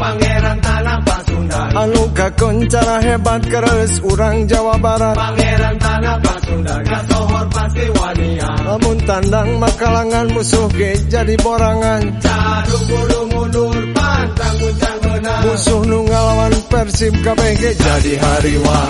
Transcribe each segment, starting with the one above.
Pangeran tanah Pasundan Anu kakon cara hebat keres orang Jawa Barat. Pangeran tanah Pasundan Kasohor pasti wanian. Namun tandang makalangan musuh ge jadi borangan. Cadu bulu mundur pantang guncang benar. Musuh nunggalawan persib KBG jadi hariwa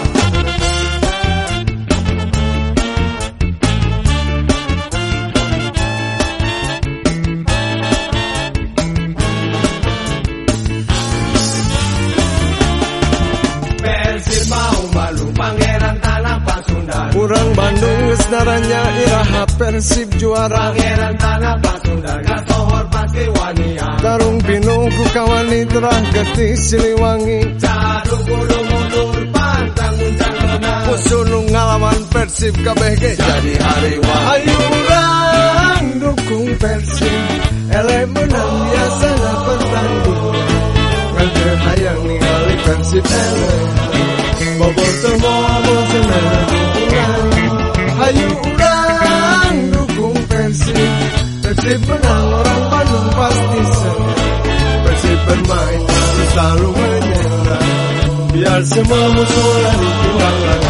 Sunda Urang Bandung geus naranya iraha Persib juara. Pangeran tanah Sunda sohor pasti wania Tarung pinung ku kawani terah getih siliwangi. Cadu kudu mundur pantang muncang menang Musuh nu ngalawan Persib kabeh ge jadi hariwa Ayo urang dukung Persib. Ele menang biasa pertanding Ngantre hayang ningali Persib ele. Bobotoh Persib menang orang Bandung pasti senang Persib bermain selalu menyerang Biar semua musuh lari di belakang